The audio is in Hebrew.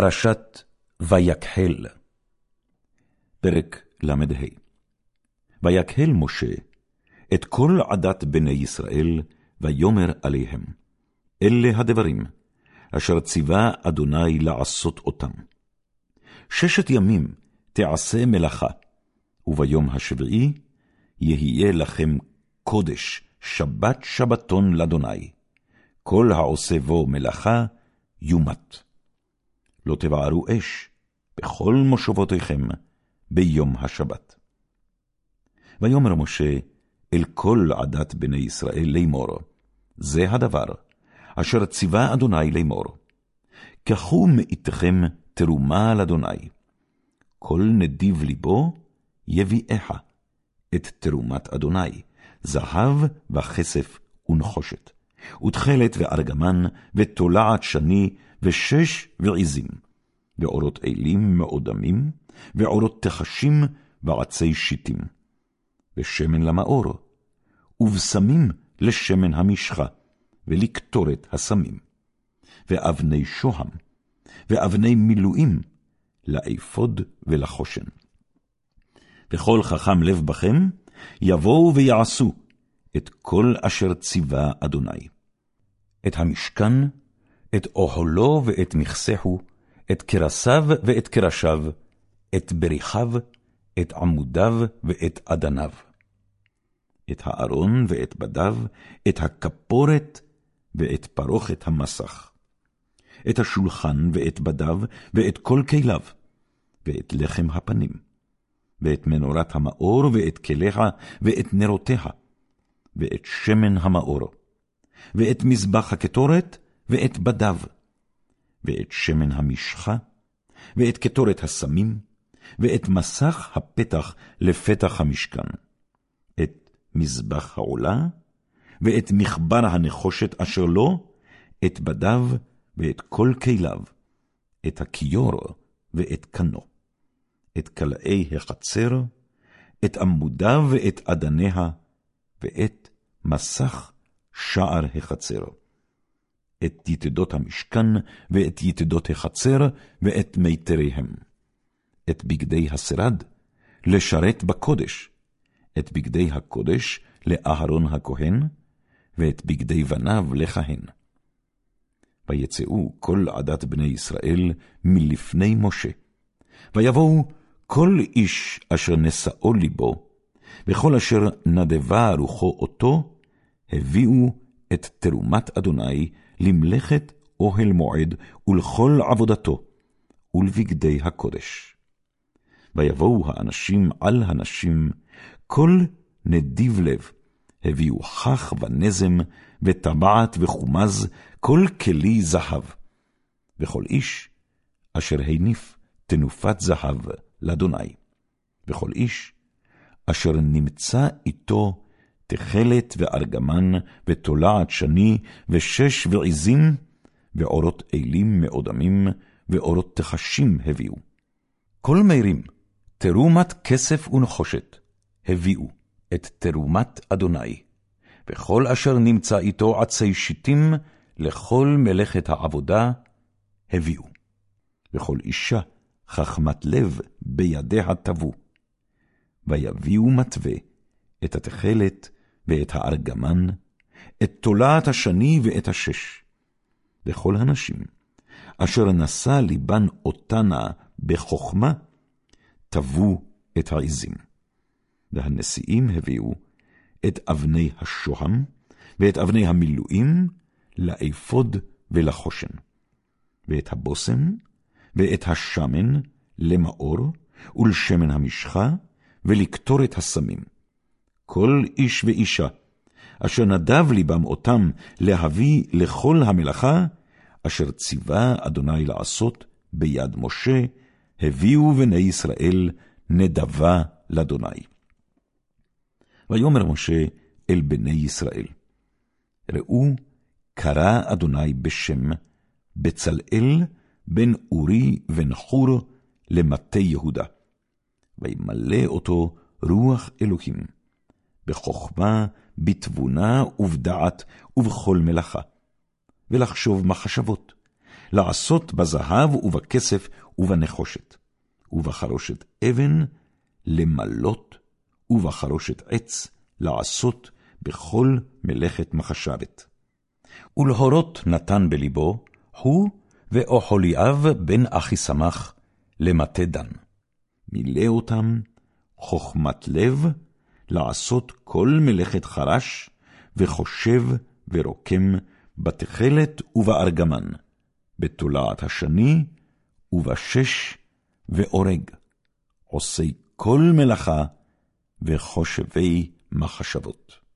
פרשת ויקהל, פרק ל"ה ויקהל משה את כל עדת בני ישראל, ויאמר עליהם, אלה הדברים, אשר ציווה אדוני לעשות אותם. ששת ימים תעשה מלאכה, וביום השביעי יהיה לכם קודש, שבת שבתון לאדוני. כל העושה בו מלאכה, יומת. לא תבערו אש בכל מושבותיכם ביום השבת. ויאמר משה אל כל עדת בני ישראל לאמור, זה הדבר, אשר ציווה אדוני לאמור. קחו מאיתכם תרומה לאדוני. כל נדיב ליבו יביאך את תרומת אדוני, זהב וכסף ונחושת, ותכלת וארגמן, ותולעת שני, ושש ועזים, ועורות אלים מאודמים, ועורות תחשים ועצי שיטים, ושמן למאור, ובשמים לשמן המשחה, ולקטורת הסמים, ואבני שוהם, ואבני מילואים, לאפוד ולחושן. וכל חכם לב בכם, יבואו ויעשו את כל אשר ציווה אדוני. את המשכן, את אוהלו ואת מכסהו, את קרסיו ואת קרשיו, את בריחיו, את עמודיו ואת אדניו. את הארון ואת בדיו, את הכפורת ואת פרוכת המסך. את השולחן ואת בדיו, ואת כל כליו, ואת לחם הפנים, ואת מנורת המאור, ואת כליה, ואת נרותיה, ואת שמן המאור, ואת מזבח הקטורת, ואת בדיו, ואת שמן המשחה, ואת קטורת הסמים, ואת מסך הפתח לפתח המשכן, את מזבח העולה, ואת מחבר הנחושת אשר לו, את בדיו ואת כל כליו, את הכיור ואת קנו, את קלעי החצר, את עמודיו ואת אדניה, ואת מסך שער החצר. את יתדות המשכן, ואת יתדות החצר, ואת מיתריהם. את בגדי השרד, לשרת בקודש, את בגדי הקודש לאהרון הכהן, ואת בגדי בניו לכהן. ויצאו כל עדת בני ישראל מלפני משה. ויבואו כל איש אשר נשאו ליבו, וכל אשר נדבה רוחו אותו, הביאו את תרומת אדוני למלאכת אוהל מועד ולכל עבודתו, ולבגדי הקודש. ויבואו האנשים על הנשים, כל נדיב לב, הביאו חך ונזם, וטבעת וחומז, כל כלי זהב. וכל איש אשר הניף תנופת זהב לאדוני. וכל איש אשר נמצא איתו תכלת וארגמן, ותולעת שני, ושש ועזים, ועורות אלים מאודמים, ועורות תחשים הביאו. כל מרים, תרומת כסף ונחושת, הביאו את תרומת אדוני. וכל אשר נמצא איתו עצי שיטים, לכל מלאכת העבודה, הביאו. וכל אישה חכמת לב בידיה תבו. ויביאו מתווה, את התכלת ואת הארגמן, את תולעת השני ואת השש. וכל הנשים, אשר נשא ליבן אותנה בחכמה, תבו את העזים. והנשיאים הביאו את אבני השוהם, ואת אבני המילואים, לאפוד ולחושן. ואת הבושם, ואת השמן, למאור, ולשמן המשחה, ולקטורת הסמים. כל איש ואישה, אשר נדב ליבם אותם להביא לכל המלאכה, אשר ציווה אדוני לעשות ביד משה, הביאו בני ישראל נדבה לאדוני. ויאמר משה אל בני ישראל, ראו, קרא אדוני בשם, בצלאל בן אורי בן חור למטה יהודה. וימלא אותו רוח אלוהים, בחכמה, בתבונה ובדעת ובכל מלאכה, ולחשוב מחשבות, לעשות בזהב ובכסף ובנחושת, ובחרושת אבן למלות, ובחרושת עץ לעשות בכל מלאכת מחשבת. ולהורות נתן בלבו, הוא ואוחוליאב בן אחיסמך, למטה דן. מילא אותם חכמת לב, לעשות כל מלאכת חרש, וחושב ורוקם בתכלת ובארגמן, בתולעת השני ובשש ואורג, עושי כל מלאכה וחושבי מחשבות.